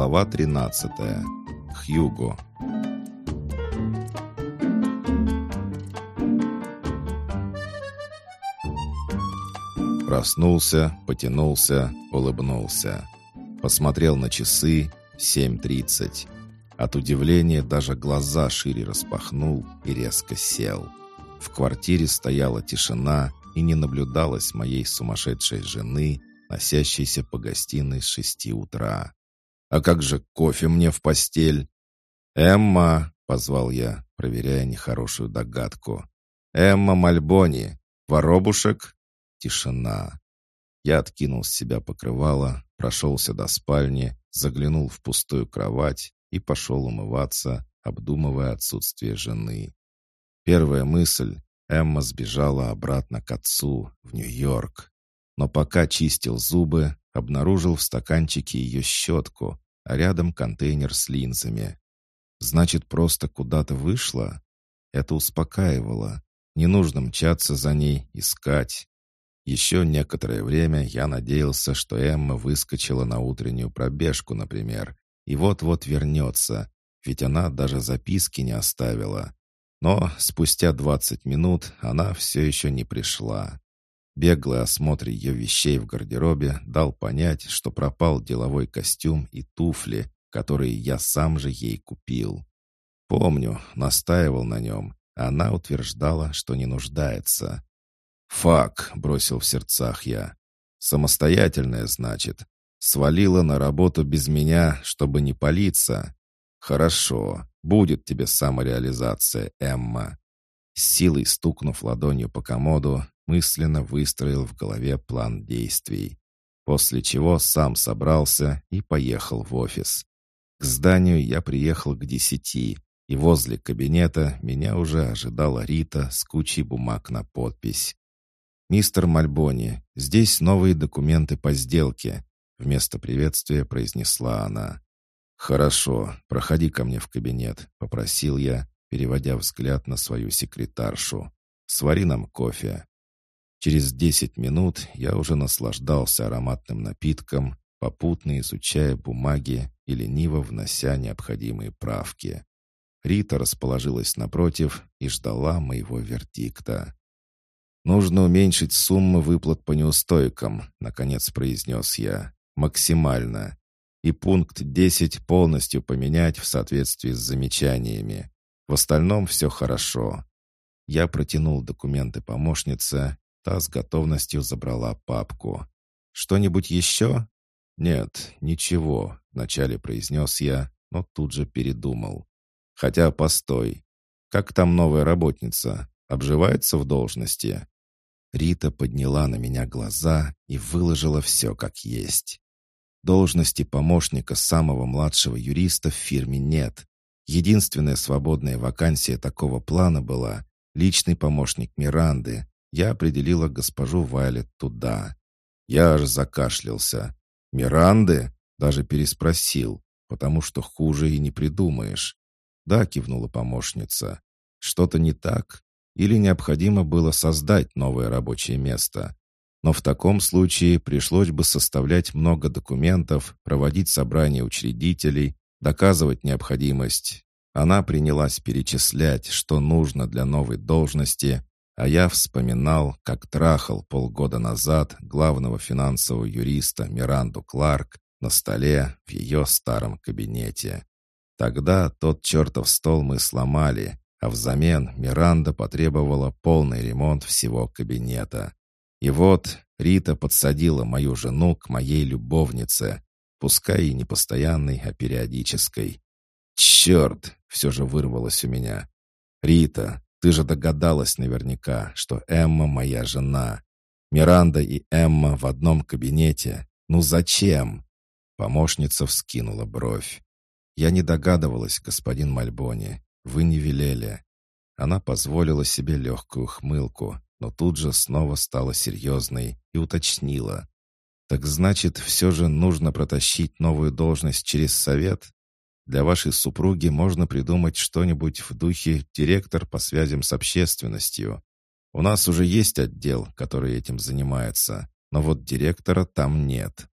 Глава 13. Хьюго. Проснулся, потянулся, улыбнулся. Посмотрел на часы 7.30. От удивления даже глаза шире распахнул и резко сел. В квартире стояла тишина и не наблюдалось моей сумасшедшей жены, носящейся по гостиной с шести утра. «А как же кофе мне в постель?» «Эмма!» — позвал я, проверяя нехорошую догадку. «Эмма Мальбони! Воробушек?» Тишина. Я откинул с себя покрывало, прошелся до спальни, заглянул в пустую кровать и пошел умываться, обдумывая отсутствие жены. Первая мысль — Эмма сбежала обратно к отцу, в Нью-Йорк. Но пока чистил зубы, обнаружил в стаканчике ее щетку, а рядом контейнер с линзами. Значит, просто куда-то вышла? Это успокаивало. Не нужно мчаться за ней, искать. Еще некоторое время я надеялся, что Эмма выскочила на утреннюю пробежку, например, и вот-вот вернется, ведь она даже записки не оставила. Но спустя двадцать минут она все еще не пришла. Беглый осмотр ее вещей в гардеробе дал понять, что пропал деловой костюм и туфли, которые я сам же ей купил. Помню, настаивал на нем, а она утверждала, что не нуждается. «Фак», — бросил в сердцах я. «Самостоятельная, значит. Свалила на работу без меня, чтобы не палиться. Хорошо, будет тебе самореализация, Эмма». С силой стукнув ладонью по комоду, мысленно выстроил в голове план действий. После чего сам собрался и поехал в офис. К зданию я приехал к десяти, и возле кабинета меня уже ожидала Рита с кучей бумаг на подпись. «Мистер Мальбони, здесь новые документы по сделке», вместо приветствия произнесла она. «Хорошо, проходи ко мне в кабинет», — попросил я, переводя взгляд на свою секретаршу. «Свари нам кофе». Через десять минут я уже наслаждался ароматным напитком, попутно изучая бумаги и лениво внося необходимые правки. Рита расположилась напротив и ждала моего вердикта. «Нужно уменьшить сумму выплат по неустойкам», — наконец произнес я. «Максимально. И пункт 10 полностью поменять в соответствии с замечаниями. В остальном все хорошо». Я протянул документы помощнице, Та с готовностью забрала папку. «Что-нибудь еще?» «Нет, ничего», — вначале произнес я, но тут же передумал. «Хотя, постой. Как там новая работница? Обживается в должности?» Рита подняла на меня глаза и выложила все как есть. Должности помощника самого младшего юриста в фирме нет. Единственная свободная вакансия такого плана была личный помощник Миранды, я определила госпожу Вайлет туда. Я аж закашлялся. «Миранды?» Даже переспросил, потому что хуже и не придумаешь. «Да», — кивнула помощница. «Что-то не так? Или необходимо было создать новое рабочее место?» Но в таком случае пришлось бы составлять много документов, проводить собрания учредителей, доказывать необходимость. Она принялась перечислять, что нужно для новой должности, а я вспоминал, как трахал полгода назад главного финансового юриста Миранду Кларк на столе в ее старом кабинете. Тогда тот чертов стол мы сломали, а взамен Миранда потребовала полный ремонт всего кабинета. И вот Рита подсадила мою жену к моей любовнице, пускай и не постоянной, а периодической. «Черт!» — все же вырвалось у меня. «Рита, ты же догадалась наверняка, что Эмма моя жена. Миранда и Эмма в одном кабинете. Ну зачем?» Помощница вскинула бровь. «Я не догадывалась, господин Мальбони. Вы не велели». Она позволила себе легкую хмылку, но тут же снова стала серьезной и уточнила. «Так значит, все же нужно протащить новую должность через совет?» Для вашей супруги можно придумать что-нибудь в духе «директор по связям с общественностью». У нас уже есть отдел, который этим занимается, но вот директора там нет.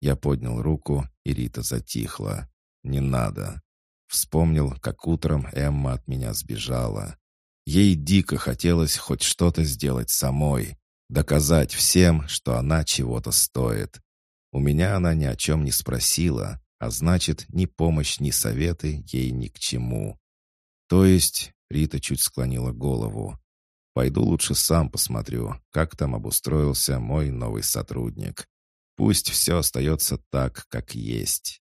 Я поднял руку, и Рита затихла. «Не надо». Вспомнил, как утром Эмма от меня сбежала. Ей дико хотелось хоть что-то сделать самой, доказать всем, что она чего-то стоит. У меня она ни о чем не спросила, а значит, ни помощь, ни советы ей ни к чему. То есть, Рита чуть склонила голову. Пойду лучше сам посмотрю, как там обустроился мой новый сотрудник. Пусть все остается так, как есть.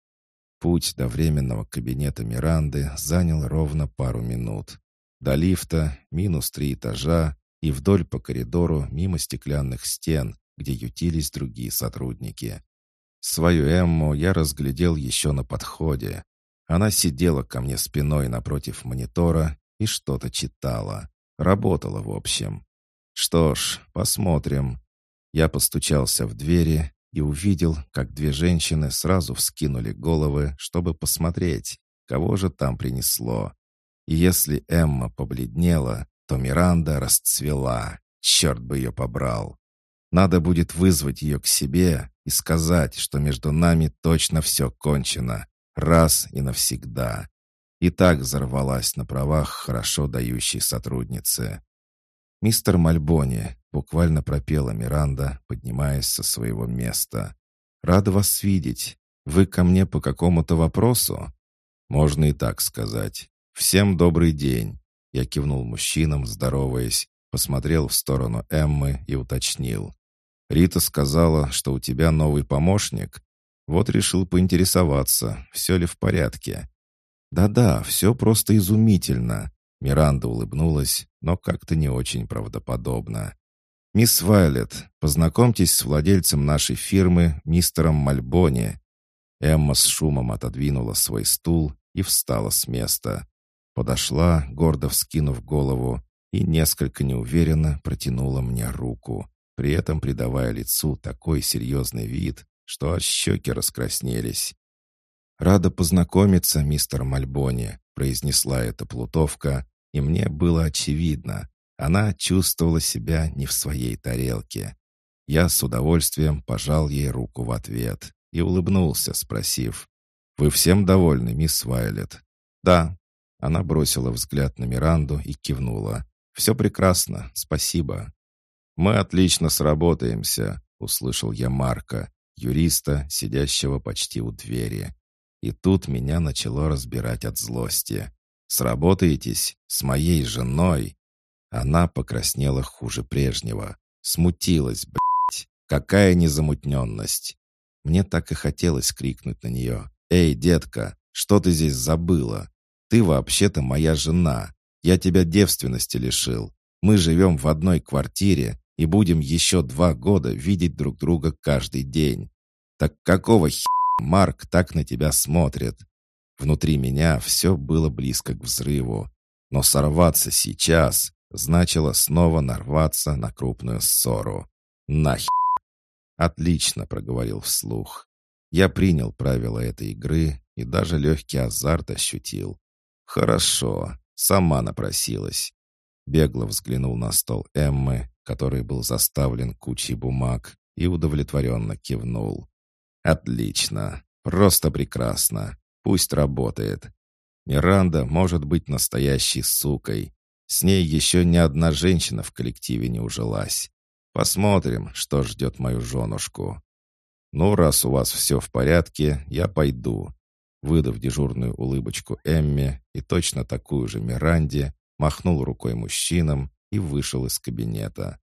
Путь до временного кабинета Миранды занял ровно пару минут. До лифта минус три этажа и вдоль по коридору мимо стеклянных стен, где ютились другие сотрудники. Свою Эмму я разглядел еще на подходе. Она сидела ко мне спиной напротив монитора и что-то читала. Работала, в общем. Что ж, посмотрим. Я постучался в двери и увидел, как две женщины сразу вскинули головы, чтобы посмотреть, кого же там принесло. И если Эмма побледнела, то Миранда расцвела. Черт бы ее побрал. Надо будет вызвать ее к себе и сказать, что между нами точно все кончено. Раз и навсегда. И так взорвалась на правах хорошо дающей сотрудницы. «Мистер Мальбони», — буквально пропела Миранда, поднимаясь со своего места. «Рада вас видеть. Вы ко мне по какому-то вопросу?» «Можно и так сказать. Всем добрый день». Я кивнул мужчинам, здороваясь, посмотрел в сторону Эммы и уточнил. Рита сказала, что у тебя новый помощник. Вот решил поинтересоваться, все ли в порядке. Да-да, все просто изумительно. Миранда улыбнулась, но как-то не очень правдоподобно. «Мисс Вайлет, познакомьтесь с владельцем нашей фирмы, мистером Мальбони». Эмма с шумом отодвинула свой стул и встала с места. Подошла, гордо вскинув голову, и несколько неуверенно протянула мне руку при этом придавая лицу такой серьезный вид, что аж щеки раскраснелись. «Рада познакомиться, мистер Мальбони», — произнесла эта плутовка, и мне было очевидно, она чувствовала себя не в своей тарелке. Я с удовольствием пожал ей руку в ответ и улыбнулся, спросив, «Вы всем довольны, мисс Вайлет?» «Да». Она бросила взгляд на Миранду и кивнула. «Все прекрасно, спасибо». «Мы отлично сработаемся», — услышал я Марка, юриста, сидящего почти у двери. И тут меня начало разбирать от злости. «Сработаетесь? С моей женой?» Она покраснела хуже прежнего. Смутилась, блядь. Какая незамутненность! Мне так и хотелось крикнуть на нее. «Эй, детка, что ты здесь забыла? Ты вообще-то моя жена. Я тебя девственности лишил. Мы живем в одной квартире, и будем еще два года видеть друг друга каждый день. Так какого хи Марк так на тебя смотрит? Внутри меня все было близко к взрыву. Но сорваться сейчас значило снова нарваться на крупную ссору. Нахер. «Отлично», — проговорил вслух. Я принял правила этой игры и даже легкий азарт ощутил. «Хорошо, сама напросилась». Бегло взглянул на стол Эммы который был заставлен кучей бумаг, и удовлетворенно кивнул. «Отлично! Просто прекрасно! Пусть работает! Миранда может быть настоящей сукой. С ней еще ни одна женщина в коллективе не ужилась. Посмотрим, что ждет мою женушку. Ну, раз у вас все в порядке, я пойду». Выдав дежурную улыбочку Эмме и точно такую же Миранде, махнул рукой мужчинам и вышел из кабинета.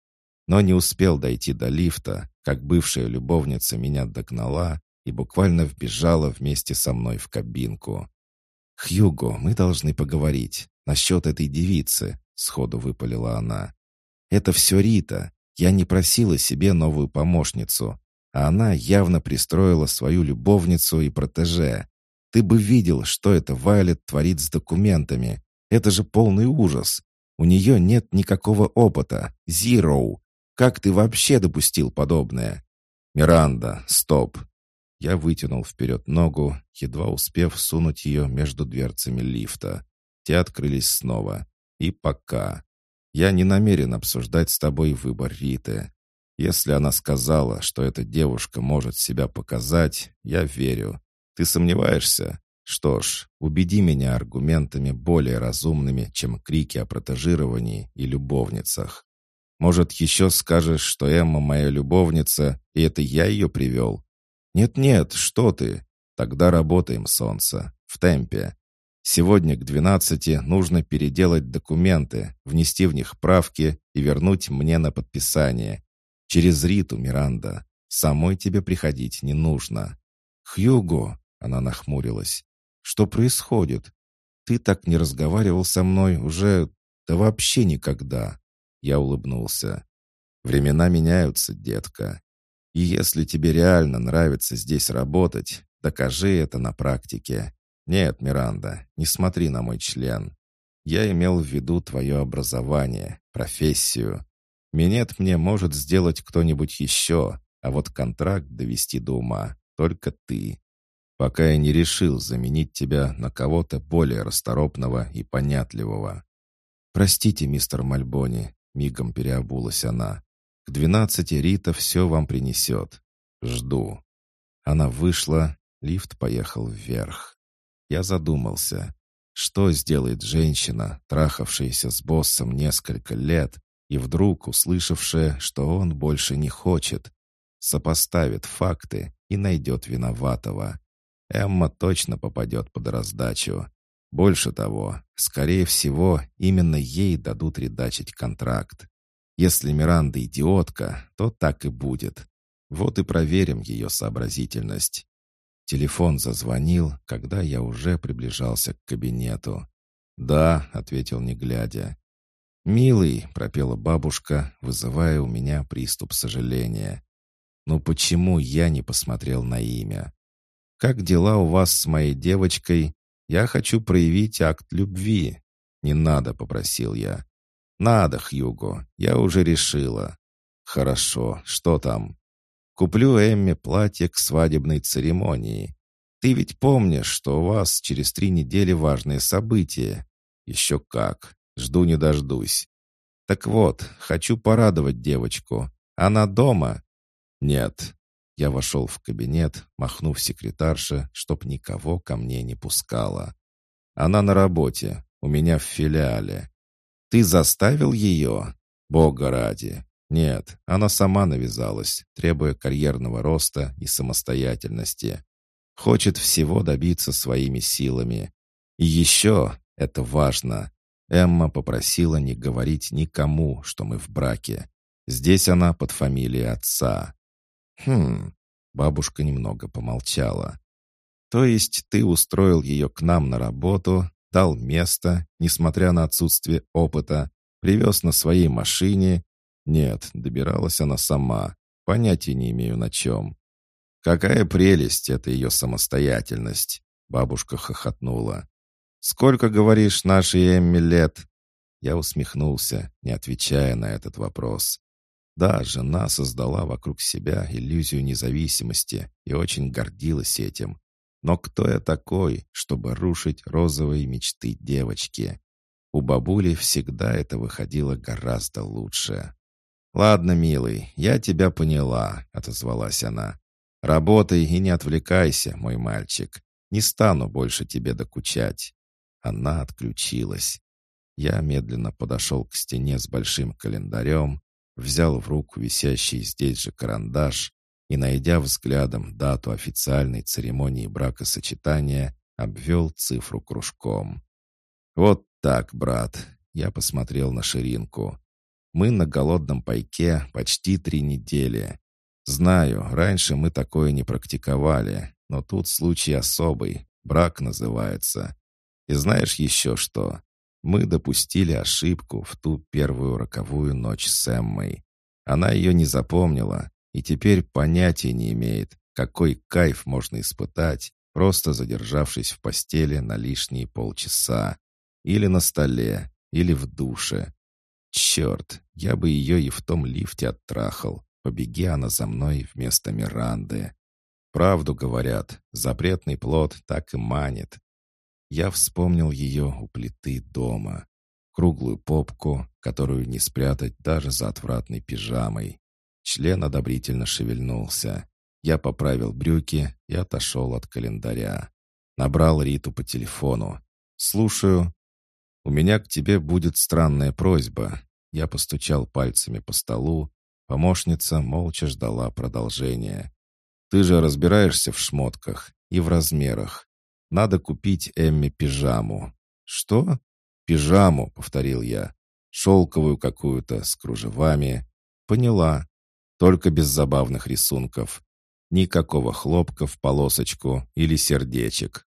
Но не успел дойти до лифта, как бывшая любовница меня догнала и буквально вбежала вместе со мной в кабинку. «Хьюго, мы должны поговорить насчет этой девицы», — сходу выпалила она. «Это все Рита. Я не просила себе новую помощницу, а она явно пристроила свою любовницу и протеже. Ты бы видел, что это Вайлет творит с документами. Это же полный ужас. У нее нет никакого опыта. Zero. Как ты вообще допустил подобное? Миранда, стоп. Я вытянул вперед ногу, едва успев сунуть ее между дверцами лифта. Те открылись снова. И пока. Я не намерен обсуждать с тобой выбор Риты. Если она сказала, что эта девушка может себя показать, я верю. Ты сомневаешься? Что ж, убеди меня аргументами более разумными, чем крики о протежировании и любовницах. Может, еще скажешь, что Эмма моя любовница, и это я ее привел? Нет-нет, что ты? Тогда работаем, солнце, в темпе. Сегодня к двенадцати нужно переделать документы, внести в них правки и вернуть мне на подписание. Через Риту, Миранда. Самой тебе приходить не нужно. Хьюго, она нахмурилась. Что происходит? Ты так не разговаривал со мной уже... Да вообще никогда. Я улыбнулся. Времена меняются, детка. И если тебе реально нравится здесь работать, докажи это на практике. Нет, Миранда, не смотри на мой член. Я имел в виду твое образование, профессию. Минет мне может сделать кто-нибудь еще, а вот контракт довести до ума только ты. Пока я не решил заменить тебя на кого-то более расторопного и понятливого. Простите, мистер Мальбони, мигом переобулась она. К двенадцати Рита все вам принесет. Жду. Она вышла, лифт поехал вверх. Я задумался, что сделает женщина, трахавшаяся с боссом несколько лет, и вдруг услышавшая, что он больше не хочет. Сопоставит факты и найдет виноватого. Эмма точно попадет под раздачу. Больше того, скорее всего, именно ей дадут редачить контракт. Если Миранда идиотка, то так и будет. Вот и проверим ее сообразительность. Телефон зазвонил, когда я уже приближался к кабинету. «Да», — ответил не глядя. «Милый», — пропела бабушка, вызывая у меня приступ сожаления. «Ну почему я не посмотрел на имя? Как дела у вас с моей девочкой? Я хочу проявить акт любви». «Не надо», — попросил я. «Надо, Хьюго, я уже решила». «Хорошо, что там?» «Куплю Эмме платье к свадебной церемонии. Ты ведь помнишь, что у вас через три недели важное событие?» «Еще как. Жду не дождусь. Так вот, хочу порадовать девочку. Она дома? Нет. Я вошел в кабинет, махнув секретарше, чтоб никого ко мне не пускала. Она на работе, у меня в филиале. Ты заставил ее? Бога ради. Нет, она сама навязалась, требуя карьерного роста и самостоятельности. Хочет всего добиться своими силами. И еще, это важно, Эмма попросила не говорить никому, что мы в браке. Здесь она под фамилией отца. Хм, бабушка немного помолчала. То есть ты устроил ее к нам на работу, дал место, несмотря на отсутствие опыта, привез на своей машине. Нет, добиралась она сама. Понятия не имею на чем. Какая прелесть это ее самостоятельность. Бабушка хохотнула. «Сколько, говоришь, нашей Эмми лет?» Я усмехнулся, не отвечая на этот вопрос. Да, жена создала вокруг себя иллюзию независимости и очень гордилась этим. Но кто я такой, чтобы рушить розовые мечты девочки? У бабули всегда это выходило гораздо лучше. «Ладно, милый, я тебя поняла», — отозвалась она. «Работай и не отвлекайся, мой мальчик. Не стану больше тебе докучать». Она отключилась. Я медленно подошел к стене с большим календарем, взял в руку висящий здесь же карандаш и, найдя взглядом дату официальной церемонии бракосочетания, обвел цифру кружком. «Вот так, брат!» — я посмотрел на ширинку. «Мы на голодном пайке почти три недели. Знаю, раньше мы такое не практиковали, но тут случай особый, брак называется. И знаешь еще что? Мы допустили ошибку в ту первую роковую ночь с Эммой. Она ее не запомнила и теперь понятия не имеет, какой кайф можно испытать, просто задержавшись в постели на лишние полчаса. Или на столе, или в душе. Черт, я бы ее и в том лифте оттрахал. Побеги она за мной вместо Миранды. Правду говорят, запретный плод так и манит. Я вспомнил ее у плиты дома. Круглую попку, которую не спрятать даже за отвратной пижамой. Член одобрительно шевельнулся. Я поправил брюки и отошел от календаря. Набрал Риту по телефону. «Слушаю. У меня к тебе будет странная просьба». Я постучал пальцами по столу. Помощница молча ждала продолжения. «Ты же разбираешься в шмотках и в размерах. Надо купить Эмме пижаму». «Что?» «Пижаму», — повторил я. «Шелковую какую-то, с кружевами». «Поняла. Только без забавных рисунков. Никакого хлопка в полосочку или сердечек.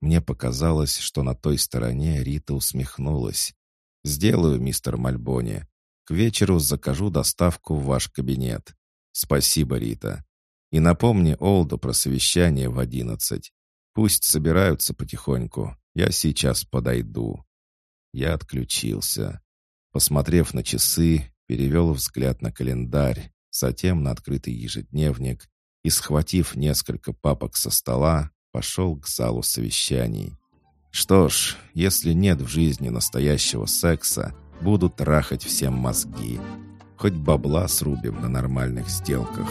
Мне показалось, что на той стороне Рита усмехнулась. «Сделаю, мистер Мальбони. К вечеру закажу доставку в ваш кабинет. Спасибо, Рита. И напомни Олду про совещание в одиннадцать. Пусть собираются потихоньку. Я сейчас подойду». Я отключился. Посмотрев на часы, перевел взгляд на календарь затем на открытый ежедневник и, схватив несколько папок со стола, пошел к залу совещаний. Что ж, если нет в жизни настоящего секса, будут трахать всем мозги. Хоть бабла срубим на нормальных сделках.